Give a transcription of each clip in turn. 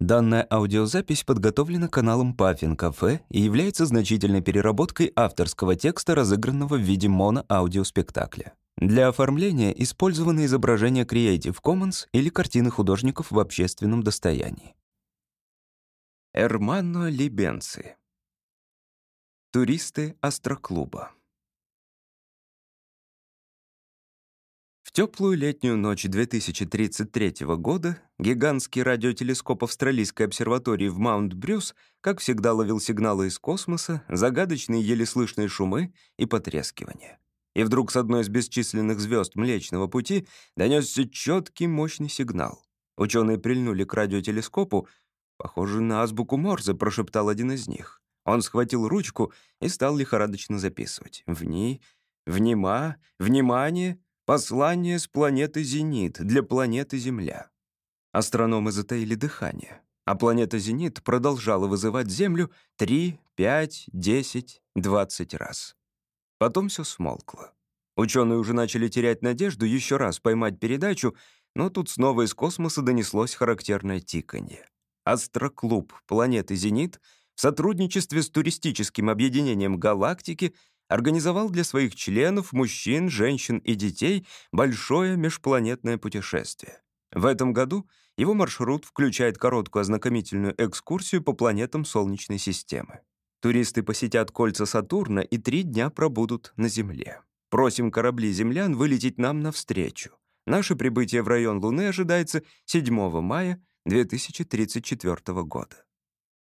Данная аудиозапись подготовлена каналом Puffin Cafe и является значительной переработкой авторского текста, разыгранного в виде моно-аудиоспектакля. Для оформления использованы изображения Creative Commons или картины художников в общественном достоянии. Эрмано Либенци. Туристы Астроклуба. Теплую летнюю ночь 2033 года гигантский радиотелескоп Австралийской обсерватории в Маунт-Брюс, как всегда, ловил сигналы из космоса, загадочные еле слышные шумы и потрескивания. И вдруг с одной из бесчисленных звезд Млечного Пути донесся четкий мощный сигнал. Ученые прильнули к радиотелескопу. «Похоже на азбуку Морзе», — прошептал один из них. Он схватил ручку и стал лихорадочно записывать. «Вни... Внима... Внимание...» Послание с планеты Зенит для планеты Земля. Астрономы затаили дыхание, а планета Зенит продолжала вызывать Землю 3, 5, 10, 20 раз. Потом все смолкло. Ученые уже начали терять надежду еще раз поймать передачу, но тут снова из космоса донеслось характерное тиканье. Астроклуб планеты Зенит в сотрудничестве с туристическим объединением галактики организовал для своих членов, мужчин, женщин и детей, большое межпланетное путешествие. В этом году его маршрут включает короткую ознакомительную экскурсию по планетам Солнечной системы. Туристы посетят кольца Сатурна и три дня пробудут на Земле. Просим корабли землян вылететь нам навстречу. Наше прибытие в район Луны ожидается 7 мая 2034 года.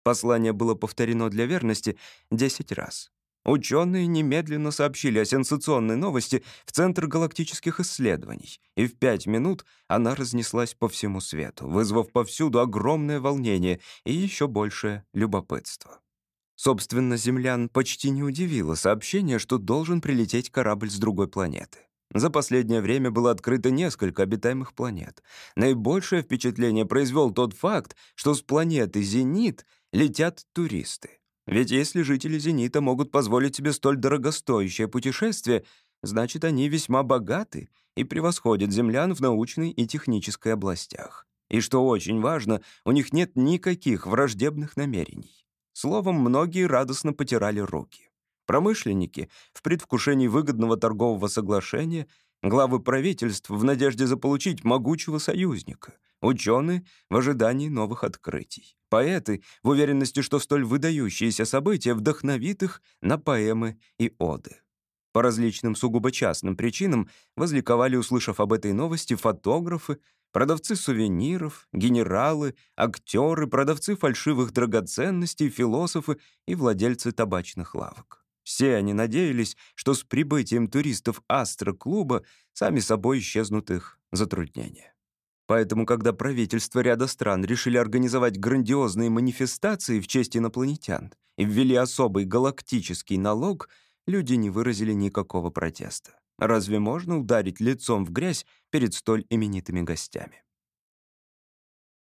Послание было повторено для верности 10 раз. Ученые немедленно сообщили о сенсационной новости в Центр галактических исследований, и в пять минут она разнеслась по всему свету, вызвав повсюду огромное волнение и еще большее любопытство. Собственно, землян почти не удивило сообщение, что должен прилететь корабль с другой планеты. За последнее время было открыто несколько обитаемых планет. Наибольшее впечатление произвел тот факт, что с планеты Зенит летят туристы. Ведь если жители «Зенита» могут позволить себе столь дорогостоящее путешествие, значит, они весьма богаты и превосходят землян в научной и технической областях. И что очень важно, у них нет никаких враждебных намерений. Словом, многие радостно потирали руки. Промышленники в предвкушении выгодного торгового соглашения, главы правительств в надежде заполучить могучего союзника — ученые в ожидании новых открытий, поэты в уверенности, что столь выдающиеся события вдохновит их на поэмы и оды. По различным сугубо частным причинам возликовали, услышав об этой новости, фотографы, продавцы сувениров, генералы, актеры, продавцы фальшивых драгоценностей, философы и владельцы табачных лавок. Все они надеялись, что с прибытием туристов Астро-клуба сами собой исчезнут их затруднения. Поэтому, когда правительства ряда стран решили организовать грандиозные манифестации в честь инопланетян и ввели особый галактический налог, люди не выразили никакого протеста. Разве можно ударить лицом в грязь перед столь именитыми гостями?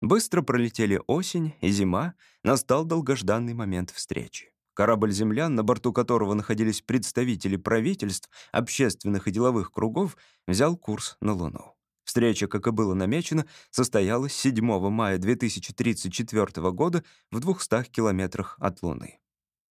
Быстро пролетели осень и зима, настал долгожданный момент встречи. Корабль «Землян», на борту которого находились представители правительств, общественных и деловых кругов, взял курс на Луну. Встреча, как и было намечено, состоялась 7 мая 2034 года в 200 километрах от Луны.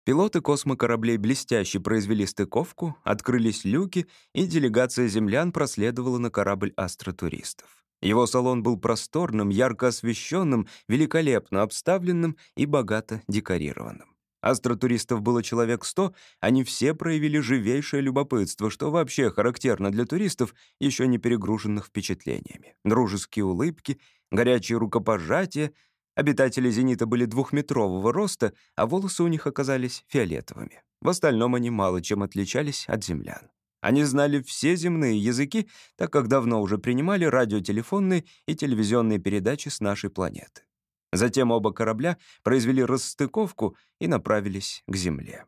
Пилоты космокораблей блестяще произвели стыковку, открылись люки, и делегация землян проследовала на корабль астротуристов. Его салон был просторным, ярко освещенным, великолепно обставленным и богато декорированным. Астротуристов было человек сто, они все проявили живейшее любопытство, что вообще характерно для туристов, еще не перегруженных впечатлениями. Дружеские улыбки, горячие рукопожатия. Обитатели «Зенита» были двухметрового роста, а волосы у них оказались фиолетовыми. В остальном они мало чем отличались от землян. Они знали все земные языки, так как давно уже принимали радиотелефонные и телевизионные передачи с нашей планеты. Затем оба корабля произвели расстыковку и направились к Земле.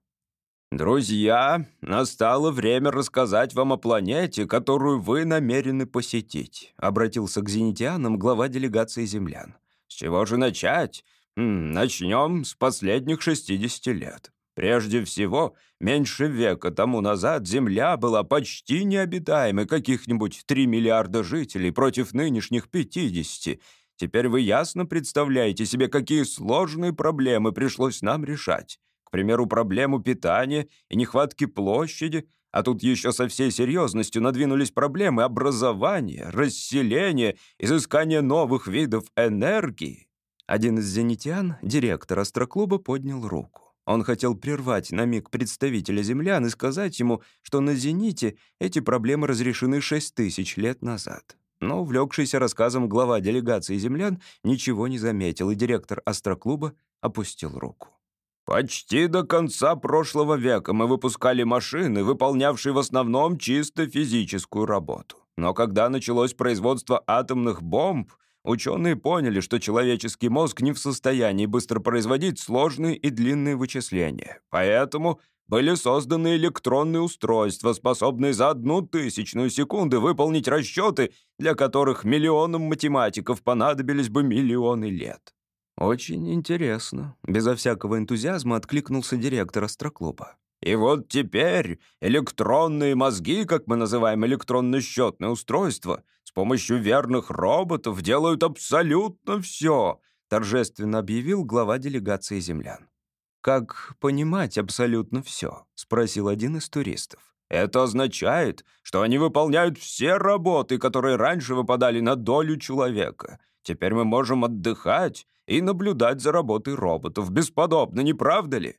«Друзья, настало время рассказать вам о планете, которую вы намерены посетить», обратился к зенитианам глава делегации землян. «С чего же начать? Начнем с последних 60 лет. Прежде всего, меньше века тому назад Земля была почти необитаемой, каких-нибудь 3 миллиарда жителей против нынешних 50. Теперь вы ясно представляете себе, какие сложные проблемы пришлось нам решать. К примеру, проблему питания и нехватки площади, а тут еще со всей серьезностью надвинулись проблемы образования, расселения, изыскания новых видов энергии. Один из зенитян, директор астроклуба, поднял руку. Он хотел прервать на миг представителя землян и сказать ему, что на «Зените» эти проблемы разрешены шесть тысяч лет назад. Но увлекшийся рассказом глава делегации землян ничего не заметил, и директор астроклуба опустил руку. «Почти до конца прошлого века мы выпускали машины, выполнявшие в основном чисто физическую работу. Но когда началось производство атомных бомб, ученые поняли, что человеческий мозг не в состоянии быстро производить сложные и длинные вычисления. Поэтому были созданы электронные устройства, способные за одну тысячную секунды выполнить расчеты, для которых миллионам математиков понадобились бы миллионы лет. «Очень интересно», — безо всякого энтузиазма откликнулся директор астроклуба. «И вот теперь электронные мозги, как мы называем электронно-счетное устройство, с помощью верных роботов делают абсолютно все», — торжественно объявил глава делегации землян. «Как понимать абсолютно все?» — спросил один из туристов. «Это означает, что они выполняют все работы, которые раньше выпадали на долю человека. Теперь мы можем отдыхать и наблюдать за работой роботов. Бесподобно, не правда ли?»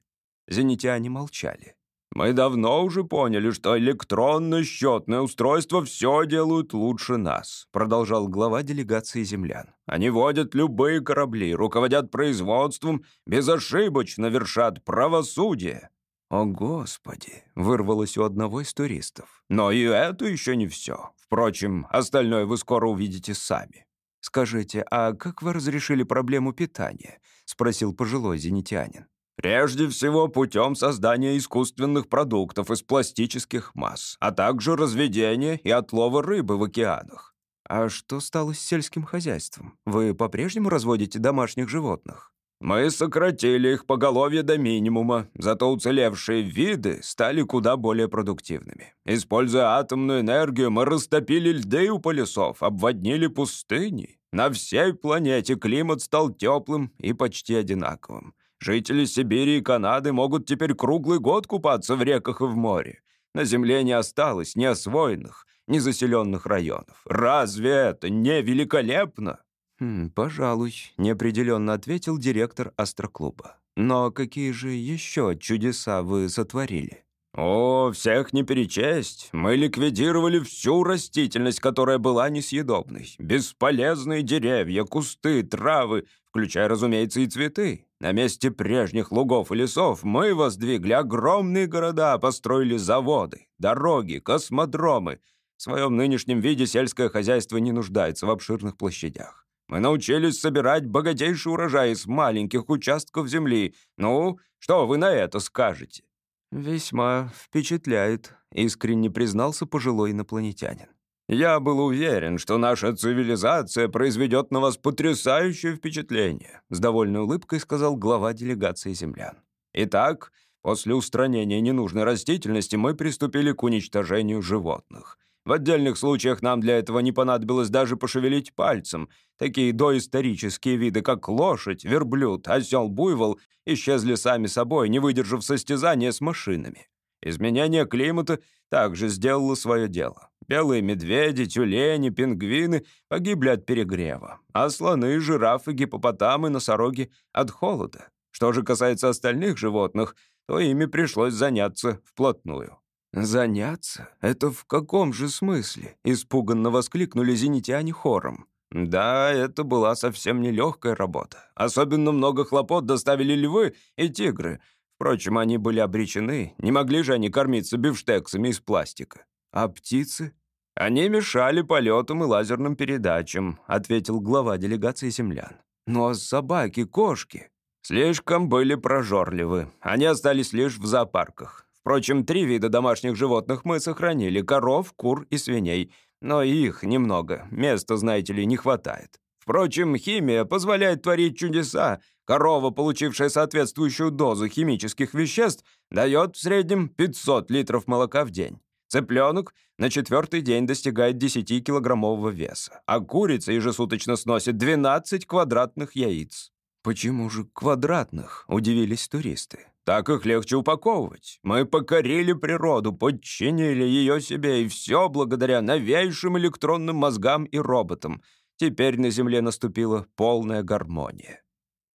Зенитяне молчали. «Мы давно уже поняли, что электронно-счетное устройство все делают лучше нас», продолжал глава делегации землян. «Они водят любые корабли, руководят производством, безошибочно вершат правосудие». «О, Господи!» — вырвалось у одного из туристов. «Но и это еще не все. Впрочем, остальное вы скоро увидите сами». «Скажите, а как вы разрешили проблему питания?» — спросил пожилой зенитянин. Прежде всего, путем создания искусственных продуктов из пластических масс, а также разведения и отлова рыбы в океанах. А что стало с сельским хозяйством? Вы по-прежнему разводите домашних животных? Мы сократили их поголовье до минимума, зато уцелевшие виды стали куда более продуктивными. Используя атомную энергию, мы растопили льды у полюсов, обводнили пустыни. На всей планете климат стал теплым и почти одинаковым. Жители Сибири и Канады могут теперь круглый год купаться в реках и в море. На Земле не осталось ни освоенных, ни заселенных районов. Разве это не великолепно?» хм, «Пожалуй», — неопределенно ответил директор астроклуба. «Но какие же еще чудеса вы сотворили?» «О, всех не перечесть. Мы ликвидировали всю растительность, которая была несъедобной. Бесполезные деревья, кусты, травы, включая, разумеется, и цветы. На месте прежних лугов и лесов мы воздвигли огромные города, построили заводы, дороги, космодромы. В своем нынешнем виде сельское хозяйство не нуждается в обширных площадях. Мы научились собирать богатейший урожай из маленьких участков земли. Ну, что вы на это скажете?» «Весьма впечатляет», — искренне признался пожилой инопланетянин. «Я был уверен, что наша цивилизация произведет на вас потрясающее впечатление», с довольной улыбкой сказал глава делегации землян. «Итак, после устранения ненужной растительности мы приступили к уничтожению животных. В отдельных случаях нам для этого не понадобилось даже пошевелить пальцем. Такие доисторические виды, как лошадь, верблюд, осел, буйвол, исчезли сами собой, не выдержав состязания с машинами. Изменение климата также сделало свое дело. Белые медведи, тюлени, пингвины погибли от перегрева, а слоны, жирафы, гипопотамы, носороги — от холода. Что же касается остальных животных, то ими пришлось заняться вплотную. «Заняться? Это в каком же смысле?» — испуганно воскликнули зенитяне хором. «Да, это была совсем нелегкая работа. Особенно много хлопот доставили львы и тигры. Впрочем, они были обречены. Не могли же они кормиться бифштексами из пластика. А птицы? Они мешали полетам и лазерным передачам», — ответил глава делегации землян. «Ну а собаки, кошки?» «Слишком были прожорливы. Они остались лишь в зоопарках. Впрочем, три вида домашних животных мы сохранили — коров, кур и свиней. Но их немного, места, знаете ли, не хватает. Впрочем, химия позволяет творить чудеса. Корова, получившая соответствующую дозу химических веществ, дает в среднем 500 литров молока в день. Цыпленок на четвертый день достигает 10-килограммового веса, а курица ежесуточно сносит 12 квадратных яиц. «Почему же квадратных?» — удивились туристы. «Так их легче упаковывать. Мы покорили природу, подчинили ее себе, и все благодаря новейшим электронным мозгам и роботам. Теперь на Земле наступила полная гармония».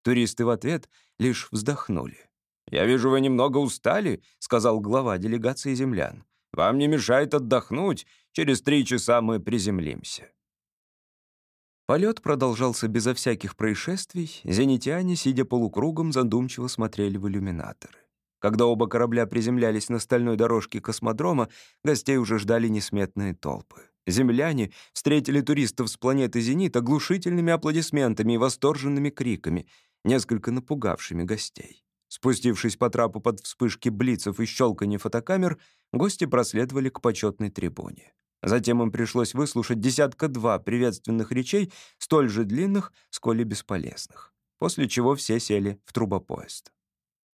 Туристы в ответ лишь вздохнули. «Я вижу, вы немного устали», — сказал глава делегации землян. «Вам не мешает отдохнуть. Через три часа мы приземлимся». Полет продолжался безо всяких происшествий. Зенитяне, сидя полукругом, задумчиво смотрели в иллюминаторы. Когда оба корабля приземлялись на стальной дорожке космодрома, гостей уже ждали несметные толпы. Земляне встретили туристов с планеты Зенит оглушительными аплодисментами и восторженными криками, несколько напугавшими гостей. Спустившись по трапу под вспышки блицев и щелканье фотокамер, гости проследовали к почетной трибуне. Затем им пришлось выслушать десятка-два приветственных речей, столь же длинных, сколь и бесполезных. После чего все сели в трубопоезд.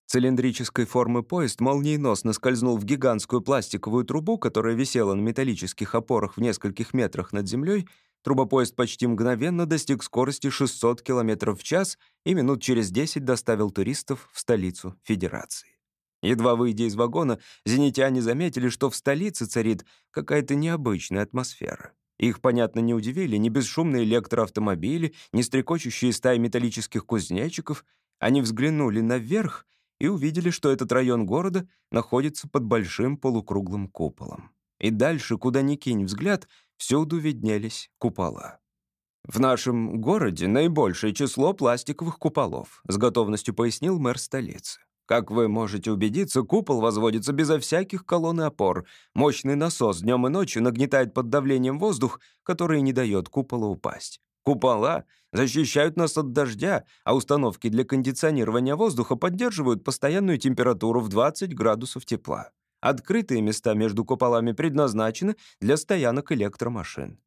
Цилиндрической формы поезд молниеносно скользнул в гигантскую пластиковую трубу, которая висела на металлических опорах в нескольких метрах над землей, Трубопоезд почти мгновенно достиг скорости 600 км в час и минут через 10 доставил туристов в столицу Федерации. Едва выйдя из вагона, зенитяне заметили, что в столице царит какая-то необычная атмосфера. Их, понятно, не удивили ни бесшумные электроавтомобили, ни стрекочущие стаи металлических кузнечиков. Они взглянули наверх и увидели, что этот район города находится под большим полукруглым куполом. И дальше, куда ни кинь взгляд, Всюду виднелись купола. «В нашем городе наибольшее число пластиковых куполов», с готовностью пояснил мэр столицы. Как вы можете убедиться, купол возводится безо всяких колонн и опор. Мощный насос днем и ночью нагнетает под давлением воздух, который не дает куполу упасть. Купола защищают нас от дождя, а установки для кондиционирования воздуха поддерживают постоянную температуру в 20 градусов тепла. Открытые места между куполами предназначены для стоянок электромашин.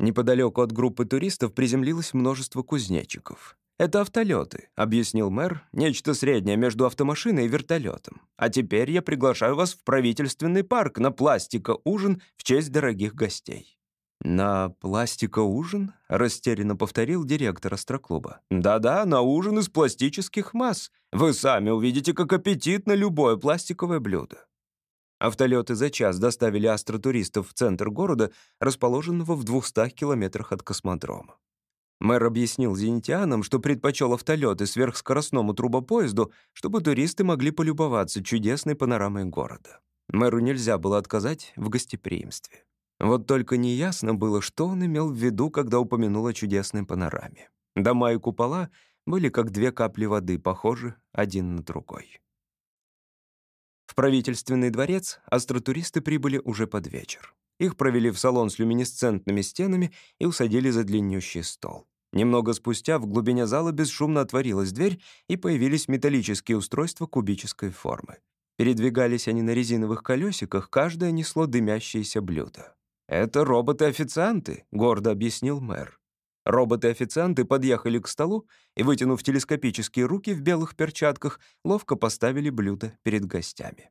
Неподалеку от группы туристов приземлилось множество кузнечиков. «Это автолеты», — объяснил мэр, — «нечто среднее между автомашиной и вертолетом. А теперь я приглашаю вас в правительственный парк на пластика-ужин в честь дорогих гостей». «На пластика-ужин?» — растерянно повторил директор астроклуба. «Да-да, на ужин из пластических масс. Вы сами увидите, как аппетитно любое пластиковое блюдо. Автолеты за час доставили астротуристов в центр города, расположенного в 200 километрах от космодрома. Мэр объяснил зенитианам, что предпочел автолеты сверхскоростному трубопоезду, чтобы туристы могли полюбоваться чудесной панорамой города. Мэру нельзя было отказать в гостеприимстве. Вот только неясно было, что он имел в виду, когда упомянул о чудесной панораме. Дома и купола были как две капли воды, похожи один на другой. В правительственный дворец астротуристы прибыли уже под вечер. Их провели в салон с люминесцентными стенами и усадили за длиннющий стол. Немного спустя в глубине зала бесшумно отворилась дверь, и появились металлические устройства кубической формы. Передвигались они на резиновых колесиках, каждое несло дымящееся блюдо. «Это роботы-официанты», — гордо объяснил мэр. Роботы-официанты подъехали к столу и, вытянув телескопические руки в белых перчатках, ловко поставили блюдо перед гостями.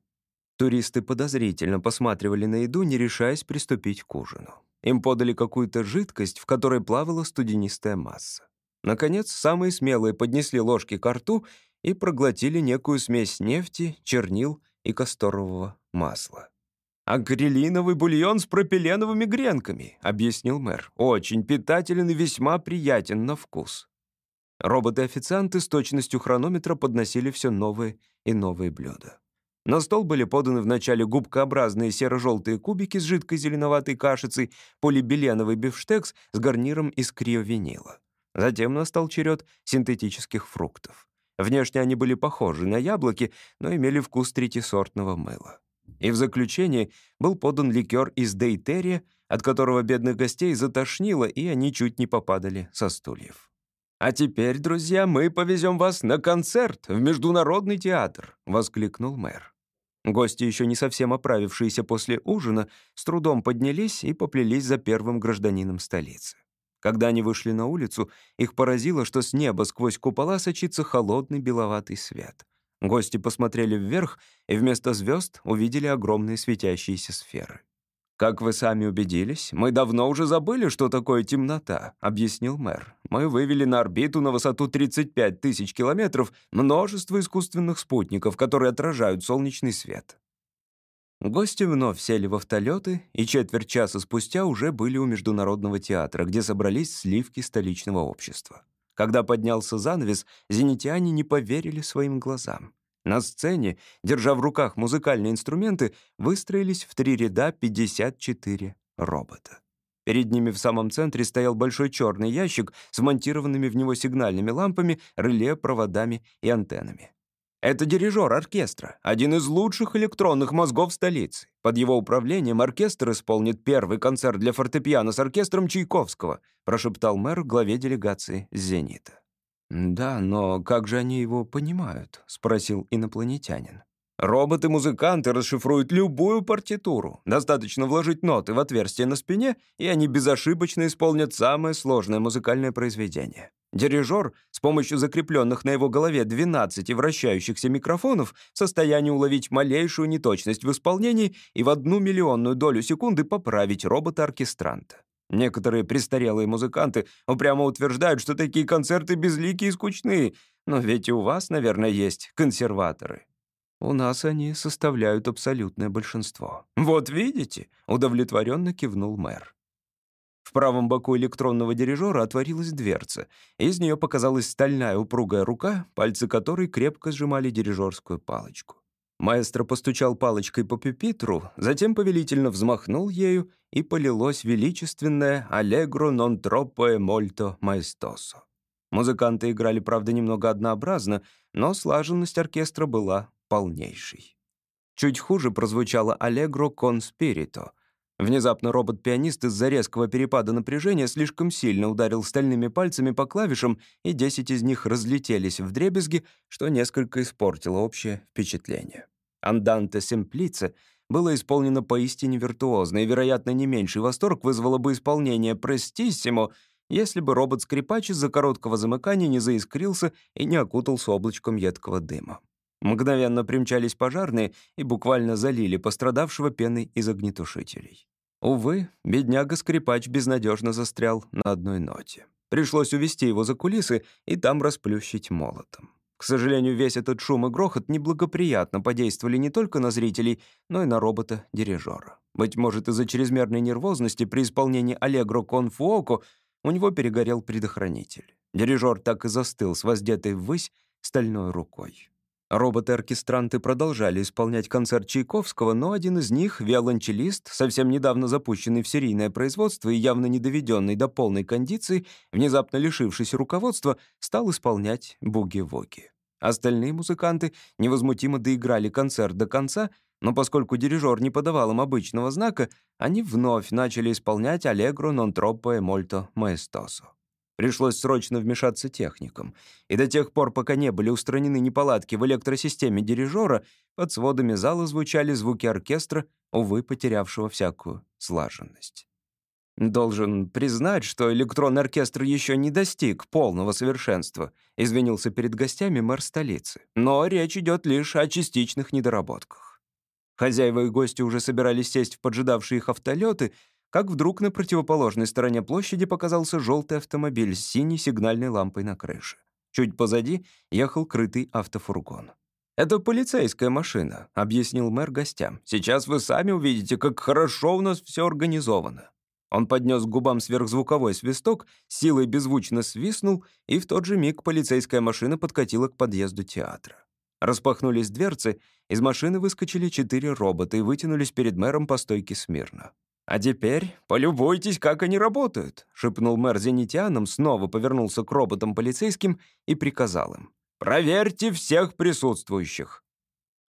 Туристы подозрительно посматривали на еду, не решаясь приступить к ужину. Им подали какую-то жидкость, в которой плавала студенистая масса. Наконец, самые смелые поднесли ложки к рту и проглотили некую смесь нефти, чернил и касторового масла. «Акрилиновый бульон с пропиленовыми гренками», — объяснил мэр. «Очень питателен и весьма приятен на вкус». Роботы-официанты с точностью хронометра подносили все новые и новые блюда. На стол были поданы вначале губкообразные серо-желтые кубики с жидкой зеленоватой кашицей, полибеленовый бифштекс с гарниром из криовинила. Затем настал черед синтетических фруктов. Внешне они были похожи на яблоки, но имели вкус третьесортного мыла. И в заключение был подан ликер из дейтерия, от которого бедных гостей затошнило, и они чуть не попадали со стульев. «А теперь, друзья, мы повезем вас на концерт в Международный театр», — воскликнул мэр. Гости, еще не совсем оправившиеся после ужина, с трудом поднялись и поплелись за первым гражданином столицы. Когда они вышли на улицу, их поразило, что с неба сквозь купола сочится холодный беловатый свет. Гости посмотрели вверх и вместо звезд увидели огромные светящиеся сферы. «Как вы сами убедились, мы давно уже забыли, что такое темнота», — объяснил мэр. «Мы вывели на орбиту на высоту 35 тысяч километров множество искусственных спутников, которые отражают солнечный свет». Гости вновь сели в автолеты, и четверть часа спустя уже были у Международного театра, где собрались сливки столичного общества. Когда поднялся занавес, зенитяне не поверили своим глазам. На сцене, держа в руках музыкальные инструменты, выстроились в три ряда 54 робота. Перед ними в самом центре стоял большой черный ящик с монтированными в него сигнальными лампами, реле, проводами и антеннами. Это дирижер оркестра, один из лучших электронных мозгов столицы. Под его управлением оркестр исполнит первый концерт для фортепиано с оркестром Чайковского, прошептал мэр главе делегации «Зенита». «Да, но как же они его понимают?» — спросил инопланетянин. Роботы-музыканты расшифруют любую партитуру. Достаточно вложить ноты в отверстие на спине, и они безошибочно исполнят самое сложное музыкальное произведение. Дирижер с помощью закрепленных на его голове 12 вращающихся микрофонов в состоянии уловить малейшую неточность в исполнении и в одну миллионную долю секунды поправить робота-оркестранта. Некоторые престарелые музыканты упрямо утверждают, что такие концерты безликие и скучные, но ведь и у вас, наверное, есть консерваторы. У нас они составляют абсолютное большинство. Вот видите, удовлетворенно кивнул мэр. В правом боку электронного дирижера отворилась дверца. Из нее показалась стальная упругая рука, пальцы которой крепко сжимали дирижерскую палочку. Маэстро постучал палочкой по пюпитру, затем повелительно взмахнул ею, и полилось величественное «Allegro non troppo e molto maestoso». Музыканты играли, правда, немного однообразно, но слаженность оркестра была полнейшей. Чуть хуже прозвучало «Allegro con spirito». Внезапно робот-пианист из-за резкого перепада напряжения слишком сильно ударил стальными пальцами по клавишам, и десять из них разлетелись в дребезги, что несколько испортило общее впечатление. «Анданте Семплице» было исполнено поистине виртуозно, и, вероятно, не меньший восторг вызвало бы исполнение «Престиссимо», если бы робот-скрипач из-за короткого замыкания не заискрился и не окутался облачком едкого дыма. Мгновенно примчались пожарные и буквально залили пострадавшего пеной из огнетушителей. Увы, бедняга-скрипач безнадежно застрял на одной ноте. Пришлось увести его за кулисы и там расплющить молотом. К сожалению, весь этот шум и грохот неблагоприятно подействовали не только на зрителей, но и на робота-дирижера. Быть может, из-за чрезмерной нервозности при исполнении «Аллегро кон фуоко» у него перегорел предохранитель. Дирижер так и застыл с воздетой ввысь стальной рукой. Роботы-оркестранты продолжали исполнять концерт Чайковского, но один из них, виолончелист, совсем недавно запущенный в серийное производство и явно не доведенный до полной кондиции, внезапно лишившись руководства, стал исполнять буги-воги. Остальные музыканты невозмутимо доиграли концерт до конца, но поскольку дирижер не подавал им обычного знака, они вновь начали исполнять «Allegro non troppo e molto maestoso». Пришлось срочно вмешаться техникам. И до тех пор, пока не были устранены неполадки в электросистеме дирижера, под сводами зала звучали звуки оркестра, увы, потерявшего всякую слаженность. «Должен признать, что электронный оркестр еще не достиг полного совершенства», извинился перед гостями мэр столицы. «Но речь идет лишь о частичных недоработках». Хозяева и гости уже собирались сесть в поджидавшие их автолеты, как вдруг на противоположной стороне площади показался желтый автомобиль с синей сигнальной лампой на крыше. Чуть позади ехал крытый автофургон. «Это полицейская машина», — объяснил мэр гостям. «Сейчас вы сами увидите, как хорошо у нас все организовано». Он поднес к губам сверхзвуковой свисток, силой беззвучно свистнул, и в тот же миг полицейская машина подкатила к подъезду театра. Распахнулись дверцы, из машины выскочили четыре робота и вытянулись перед мэром по стойке смирно. «А теперь полюбуйтесь, как они работают», — шепнул мэр зенитянам, снова повернулся к роботам полицейским и приказал им. «Проверьте всех присутствующих».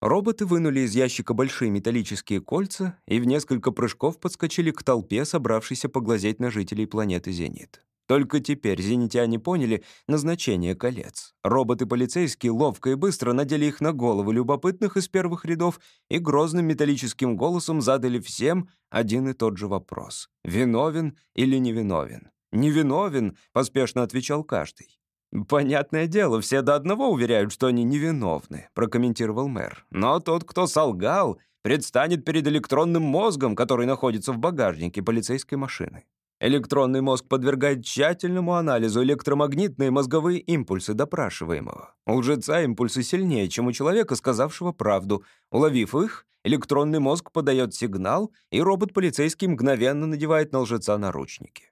Роботы вынули из ящика большие металлические кольца и в несколько прыжков подскочили к толпе, собравшейся поглазеть на жителей планеты Зенит. Только теперь зенитяне поняли назначение колец. Роботы-полицейские ловко и быстро надели их на головы любопытных из первых рядов и грозным металлическим голосом задали всем один и тот же вопрос. «Виновен или невиновен?» «Невиновен», — поспешно отвечал каждый. «Понятное дело, все до одного уверяют, что они невиновны», — прокомментировал мэр. «Но тот, кто солгал, предстанет перед электронным мозгом, который находится в багажнике полицейской машины. Электронный мозг подвергает тщательному анализу электромагнитные мозговые импульсы допрашиваемого. У лжеца импульсы сильнее, чем у человека, сказавшего правду. Уловив их, электронный мозг подает сигнал, и робот-полицейский мгновенно надевает на лжеца наручники.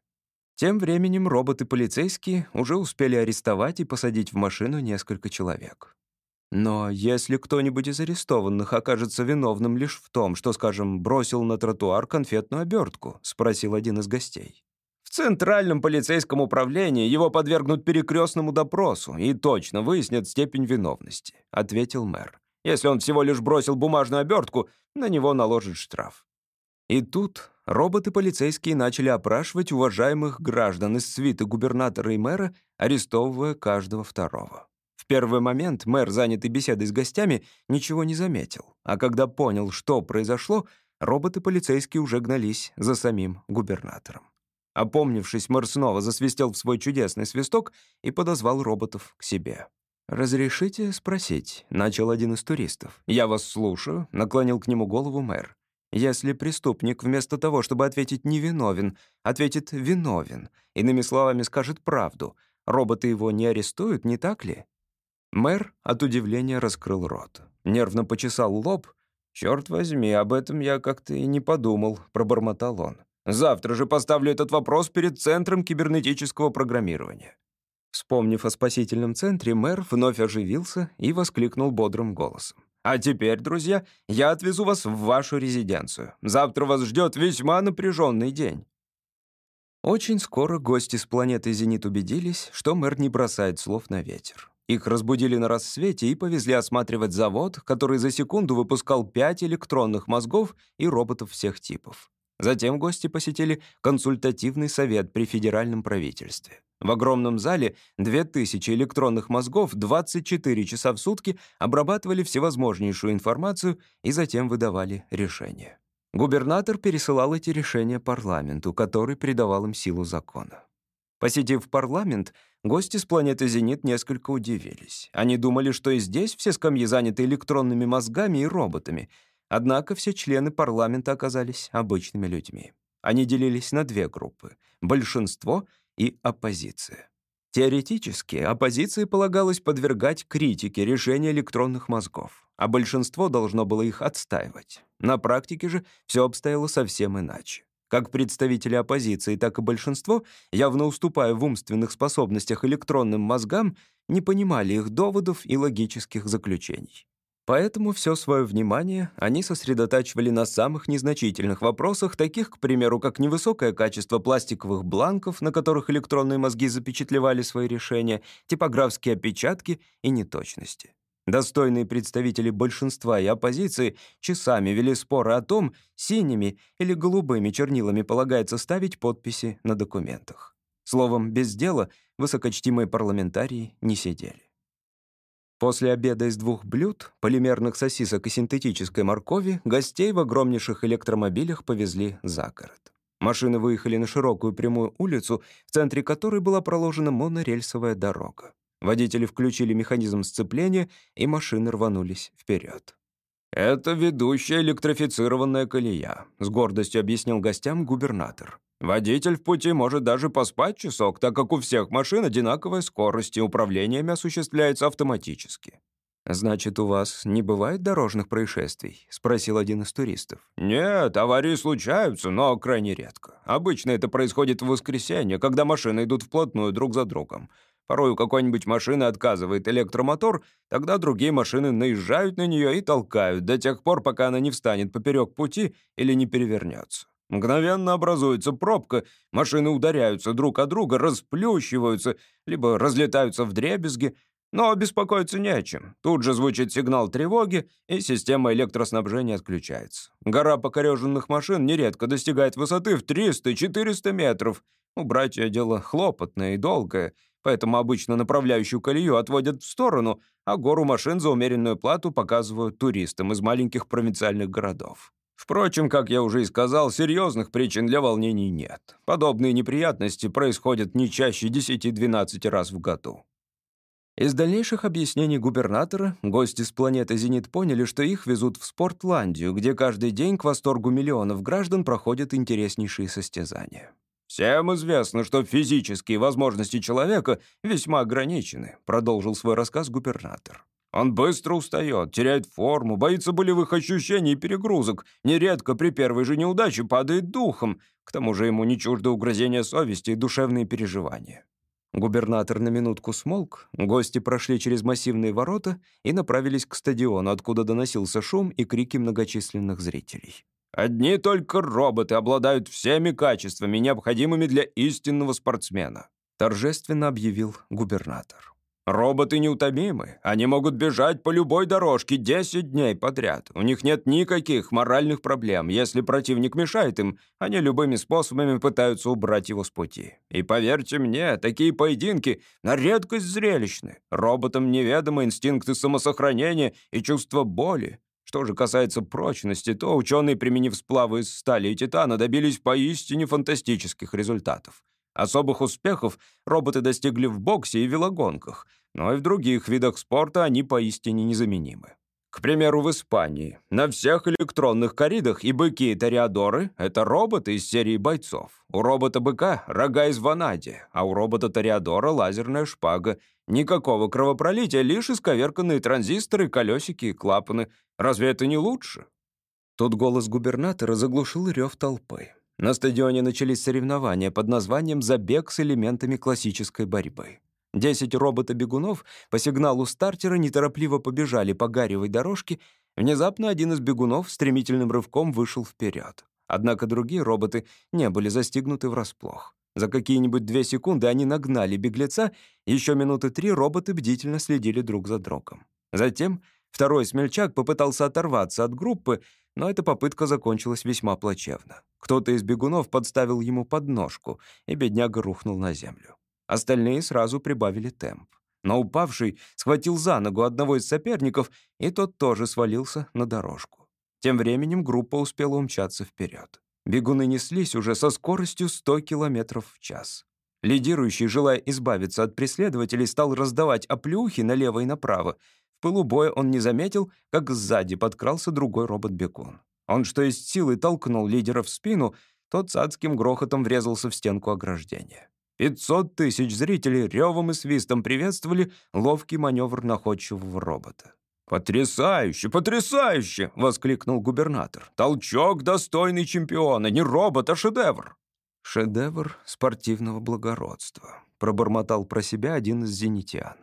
Тем временем роботы-полицейские уже успели арестовать и посадить в машину несколько человек. Но если кто-нибудь из арестованных окажется виновным лишь в том, что, скажем, бросил на тротуар конфетную обертку, спросил один из гостей. В центральном полицейском управлении его подвергнут перекрестному допросу и точно выяснят степень виновности, ответил мэр. Если он всего лишь бросил бумажную обертку, на него наложат штраф. И тут роботы-полицейские начали опрашивать уважаемых граждан из свиты губернатора и мэра, арестовывая каждого второго. Первый момент мэр, занятый беседой с гостями, ничего не заметил, а когда понял, что произошло, роботы-полицейские уже гнались за самим губернатором. Опомнившись, мэр снова засвистел в свой чудесный свисток и подозвал роботов к себе. «Разрешите спросить?» — начал один из туристов. «Я вас слушаю», — наклонил к нему голову мэр. Если преступник вместо того, чтобы ответить «невиновен», ответит «виновен», иными словами скажет правду, роботы его не арестуют, не так ли? Мэр от удивления раскрыл рот. Нервно почесал лоб. «Чёрт возьми, об этом я как-то и не подумал», — пробормотал он. «Завтра же поставлю этот вопрос перед Центром кибернетического программирования». Вспомнив о спасительном центре, мэр вновь оживился и воскликнул бодрым голосом. А теперь, друзья, я отвезу вас в вашу резиденцию. Завтра вас ждет весьма напряженный день». Очень скоро гости с планеты Зенит убедились, что мэр не бросает слов на ветер. Их разбудили на рассвете и повезли осматривать завод, который за секунду выпускал пять электронных мозгов и роботов всех типов. Затем гости посетили консультативный совет при федеральном правительстве. В огромном зале 2000 электронных мозгов 24 часа в сутки обрабатывали всевозможнейшую информацию и затем выдавали решения. Губернатор пересылал эти решения парламенту, который придавал им силу закона. Посетив парламент, гости с планеты Зенит несколько удивились. Они думали, что и здесь все скамьи заняты электронными мозгами и роботами — Однако все члены парламента оказались обычными людьми. Они делились на две группы — большинство и оппозиция. Теоретически оппозиции полагалось подвергать критике решения электронных мозгов, а большинство должно было их отстаивать. На практике же все обстояло совсем иначе. Как представители оппозиции, так и большинство, явно уступая в умственных способностях электронным мозгам, не понимали их доводов и логических заключений. Поэтому все свое внимание они сосредотачивали на самых незначительных вопросах, таких, к примеру, как невысокое качество пластиковых бланков, на которых электронные мозги запечатлевали свои решения, типографские опечатки и неточности. Достойные представители большинства и оппозиции часами вели споры о том, синими или голубыми чернилами полагается ставить подписи на документах. Словом, без дела высокочтимые парламентарии не сидели. После обеда из двух блюд, полимерных сосисок и синтетической моркови, гостей в огромнейших электромобилях повезли за город. Машины выехали на широкую прямую улицу, в центре которой была проложена монорельсовая дорога. Водители включили механизм сцепления, и машины рванулись вперед. «Это ведущая электрифицированная колея», — с гордостью объяснил гостям губернатор. Водитель в пути может даже поспать часок, так как у всех машин одинаковая скорость, и управлениями осуществляется автоматически. «Значит, у вас не бывает дорожных происшествий?» — спросил один из туристов. «Нет, аварии случаются, но крайне редко. Обычно это происходит в воскресенье, когда машины идут вплотную друг за другом. Порой у какой-нибудь машины отказывает электромотор, тогда другие машины наезжают на нее и толкают до тех пор, пока она не встанет поперек пути или не перевернется. Мгновенно образуется пробка, машины ударяются друг о друга, расплющиваются, либо разлетаются в дребезги, но беспокоиться не о чем. Тут же звучит сигнал тревоги, и система электроснабжения отключается. Гора покореженных машин нередко достигает высоты в 300-400 метров. Убрать ее дело хлопотное и долгое, поэтому обычно направляющую колею отводят в сторону, а гору машин за умеренную плату показывают туристам из маленьких провинциальных городов. Впрочем, как я уже и сказал, серьезных причин для волнений нет. Подобные неприятности происходят не чаще 10-12 раз в году. Из дальнейших объяснений губернатора гости с планеты Зенит поняли, что их везут в Спортландию, где каждый день к восторгу миллионов граждан проходят интереснейшие состязания. «Всем известно, что физические возможности человека весьма ограничены», продолжил свой рассказ губернатор. Он быстро устает, теряет форму, боится болевых ощущений и перегрузок, нередко при первой же неудаче падает духом. К тому же ему не чуждо угрозения совести и душевные переживания. Губернатор на минутку смолк, гости прошли через массивные ворота и направились к стадиону, откуда доносился шум и крики многочисленных зрителей. «Одни только роботы обладают всеми качествами, необходимыми для истинного спортсмена», торжественно объявил губернатор. Роботы неутомимы. Они могут бежать по любой дорожке 10 дней подряд. У них нет никаких моральных проблем. Если противник мешает им, они любыми способами пытаются убрать его с пути. И поверьте мне, такие поединки на редкость зрелищны. Роботам неведомы инстинкты самосохранения и чувство боли. Что же касается прочности, то ученые, применив сплавы из стали и титана, добились поистине фантастических результатов. Особых успехов роботы достигли в боксе и велогонках, но и в других видах спорта они поистине незаменимы. К примеру, в Испании на всех электронных коридах и быки и ториадоры — это роботы из серии бойцов. У робота-быка — рога из ванади, а у робота-ториадора — лазерная шпага. Никакого кровопролития, лишь исковерканные транзисторы, колесики и клапаны. Разве это не лучше? Тут голос губернатора заглушил рев толпы. На стадионе начались соревнования под названием «Забег с элементами классической борьбы». Десять робота-бегунов по сигналу стартера неторопливо побежали по гаревой дорожке. Внезапно один из бегунов стремительным рывком вышел вперед. Однако другие роботы не были застигнуты врасплох. За какие-нибудь две секунды они нагнали беглеца, еще минуты три роботы бдительно следили друг за другом. Затем второй смельчак попытался оторваться от группы, но эта попытка закончилась весьма плачевно. Кто-то из бегунов подставил ему подножку, и бедняга рухнул на землю. Остальные сразу прибавили темп. Но упавший схватил за ногу одного из соперников, и тот тоже свалился на дорожку. Тем временем группа успела умчаться вперед. Бегуны неслись уже со скоростью 100 км в час. Лидирующий, желая избавиться от преследователей, стал раздавать оплюхи налево и направо, пылу боя он не заметил, как сзади подкрался другой робот-бекун. Он что из силы толкнул лидера в спину, тот с адским грохотом врезался в стенку ограждения. Пятьсот тысяч зрителей ревом и свистом приветствовали ловкий маневр находчивого робота. «Потрясающе, потрясающе!» — воскликнул губернатор. «Толчок, достойный чемпиона, не робот, а шедевр!» «Шедевр спортивного благородства», — пробормотал про себя один из зенитян.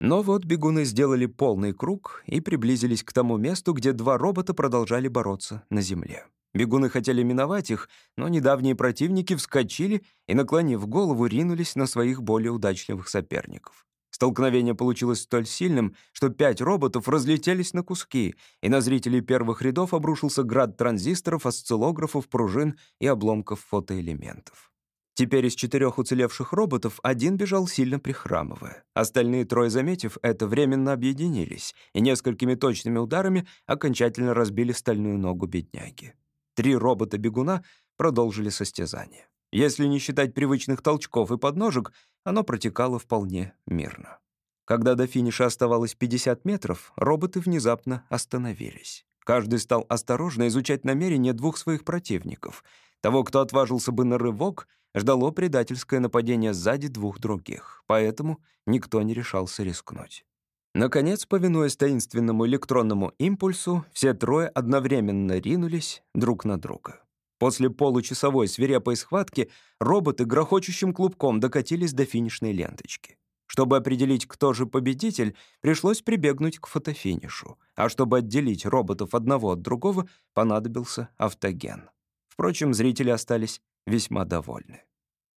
Но вот бегуны сделали полный круг и приблизились к тому месту, где два робота продолжали бороться на земле. Бегуны хотели миновать их, но недавние противники вскочили и, наклонив голову, ринулись на своих более удачливых соперников. Столкновение получилось столь сильным, что пять роботов разлетелись на куски, и на зрителей первых рядов обрушился град транзисторов, осциллографов, пружин и обломков фотоэлементов. Теперь из четырех уцелевших роботов один бежал сильно прихрамывая. Остальные трое, заметив это, временно объединились и несколькими точными ударами окончательно разбили стальную ногу бедняги. Три робота-бегуна продолжили состязание. Если не считать привычных толчков и подножек, оно протекало вполне мирно. Когда до финиша оставалось 50 метров, роботы внезапно остановились. Каждый стал осторожно изучать намерения двух своих противников. Того, кто отважился бы на рывок, ждало предательское нападение сзади двух других, поэтому никто не решался рискнуть. Наконец, повинуясь таинственному электронному импульсу, все трое одновременно ринулись друг на друга. После получасовой свирепой схватки роботы грохочущим клубком докатились до финишной ленточки. Чтобы определить, кто же победитель, пришлось прибегнуть к фотофинишу, а чтобы отделить роботов одного от другого, понадобился автоген. Впрочем, зрители остались весьма довольны.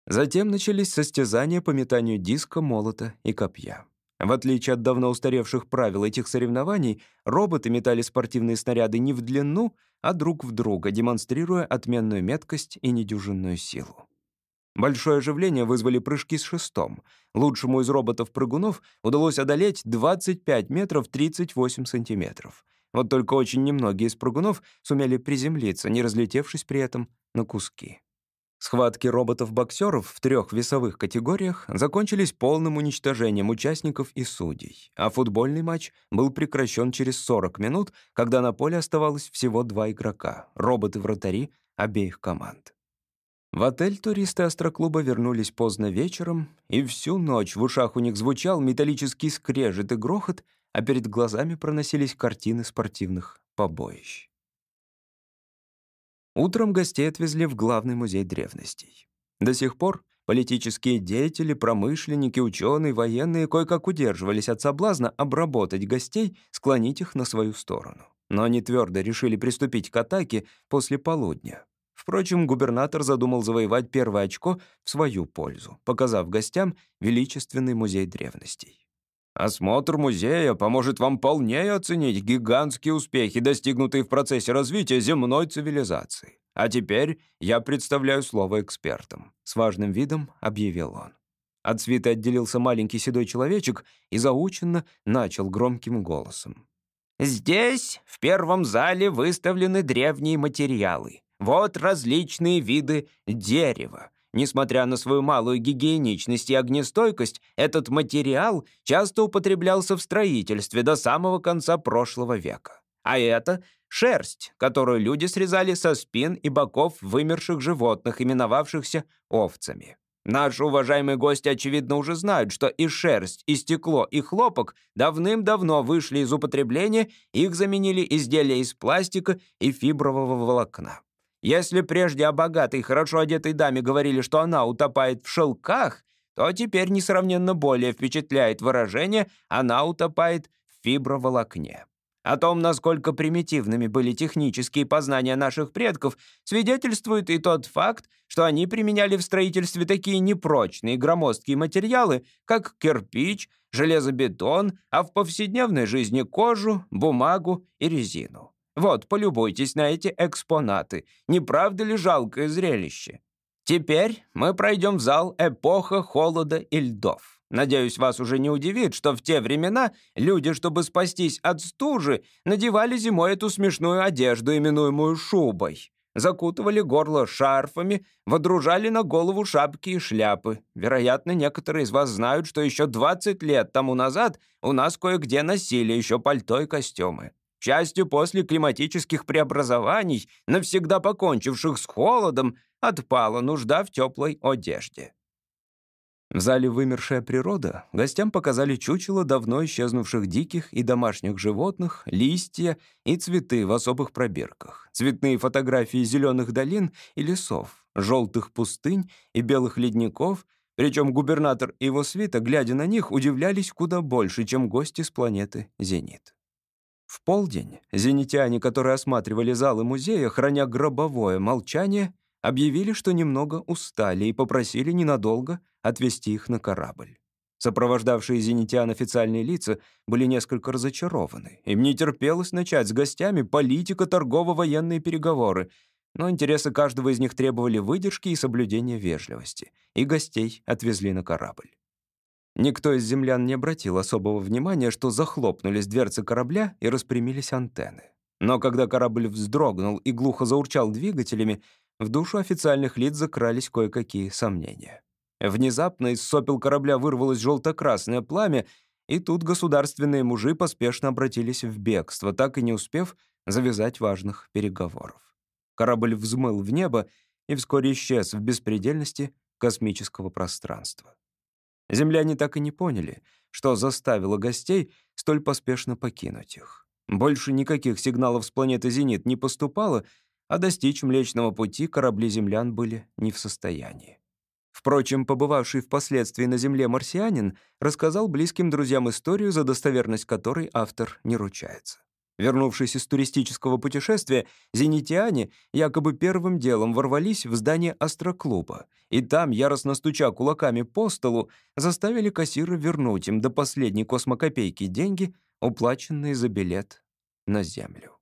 Затем начались состязания по метанию диска, молота и копья. В отличие от давно устаревших правил этих соревнований, роботы метали спортивные снаряды не в длину, а друг в друга, демонстрируя отменную меткость и недюжинную силу. Большое оживление вызвали прыжки с шестом. Лучшему из роботов-прыгунов удалось одолеть 25 метров 38 сантиметров. Вот только очень немногие из прыгунов сумели приземлиться, не разлетевшись при этом на куски. Схватки роботов-боксеров в трех весовых категориях закончились полным уничтожением участников и судей, а футбольный матч был прекращен через 40 минут, когда на поле оставалось всего два игрока — роботы-вратари обеих команд. В отель туристы Астроклуба вернулись поздно вечером, и всю ночь в ушах у них звучал металлический скрежет и грохот, а перед глазами проносились картины спортивных побоищ. Утром гостей отвезли в главный музей древностей. До сих пор политические деятели, промышленники, ученые, военные кое-как удерживались от соблазна обработать гостей, склонить их на свою сторону. Но они твердо решили приступить к атаке после полудня. Впрочем, губернатор задумал завоевать первое очко в свою пользу, показав гостям величественный музей древностей. Осмотр музея поможет вам полнее оценить гигантские успехи, достигнутые в процессе развития земной цивилизации. А теперь я представляю слово экспертам», — с важным видом объявил он. От свита отделился маленький седой человечек и заученно начал громким голосом. «Здесь, в первом зале, выставлены древние материалы. Вот различные виды дерева. Несмотря на свою малую гигиеничность и огнестойкость, этот материал часто употреблялся в строительстве до самого конца прошлого века. А это шерсть, которую люди срезали со спин и боков вымерших животных, именовавшихся овцами. Наши уважаемые гости, очевидно, уже знают, что и шерсть, и стекло, и хлопок давным-давно вышли из употребления, их заменили изделия из пластика и фибрового волокна. Если прежде о богатой, хорошо одетой даме говорили, что она утопает в шелках, то теперь несравненно более впечатляет выражение «она утопает в фиброволокне». О том, насколько примитивными были технические познания наших предков, свидетельствует и тот факт, что они применяли в строительстве такие непрочные громоздкие материалы, как кирпич, железобетон, а в повседневной жизни кожу, бумагу и резину. Вот, полюбуйтесь на эти экспонаты. Не правда ли жалкое зрелище? Теперь мы пройдем в зал «Эпоха холода и льдов». Надеюсь, вас уже не удивит, что в те времена люди, чтобы спастись от стужи, надевали зимой эту смешную одежду, именуемую шубой. Закутывали горло шарфами, водружали на голову шапки и шляпы. Вероятно, некоторые из вас знают, что еще 20 лет тому назад у нас кое-где носили еще пальто и костюмы. К счастью, после климатических преобразований, навсегда покончивших с холодом, отпала нужда в теплой одежде. В зале «Вымершая природа» гостям показали чучело давно исчезнувших диких и домашних животных, листья и цветы в особых пробирках, цветные фотографии зеленых долин и лесов, желтых пустынь и белых ледников, причем губернатор и его свита, глядя на них, удивлялись куда больше, чем гости с планеты Зенит. В полдень зенитяне, которые осматривали залы музея, храня гробовое молчание, объявили, что немного устали и попросили ненадолго отвезти их на корабль. Сопровождавшие зенитян официальные лица были несколько разочарованы. Им не терпелось начать с гостями политико-торгово-военные переговоры, но интересы каждого из них требовали выдержки и соблюдения вежливости, и гостей отвезли на корабль. Никто из землян не обратил особого внимания, что захлопнулись дверцы корабля и распрямились антенны. Но когда корабль вздрогнул и глухо заурчал двигателями, в душу официальных лиц закрались кое-какие сомнения. Внезапно из сопел корабля вырвалось желто-красное пламя, и тут государственные мужи поспешно обратились в бегство, так и не успев завязать важных переговоров. Корабль взмыл в небо и вскоре исчез в беспредельности космического пространства. Земляне так и не поняли, что заставило гостей столь поспешно покинуть их. Больше никаких сигналов с планеты Зенит не поступало, а достичь Млечного Пути корабли землян были не в состоянии. Впрочем, побывавший впоследствии на Земле марсианин рассказал близким друзьям историю, за достоверность которой автор не ручается. Вернувшись из туристического путешествия, зенитиане якобы первым делом ворвались в здание астроклуба, и там, яростно стуча кулаками по столу, заставили кассира вернуть им до последней космокопейки деньги, уплаченные за билет на Землю.